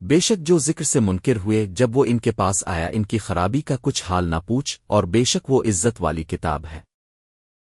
بے شک جو ذکر سے منکر ہوئے، جب وہ ان کے پاس آیا، ان کی خرابی کا کچھ حال نہ پوچھ، اور بے شک وہ عزت والی کتاب ہے۔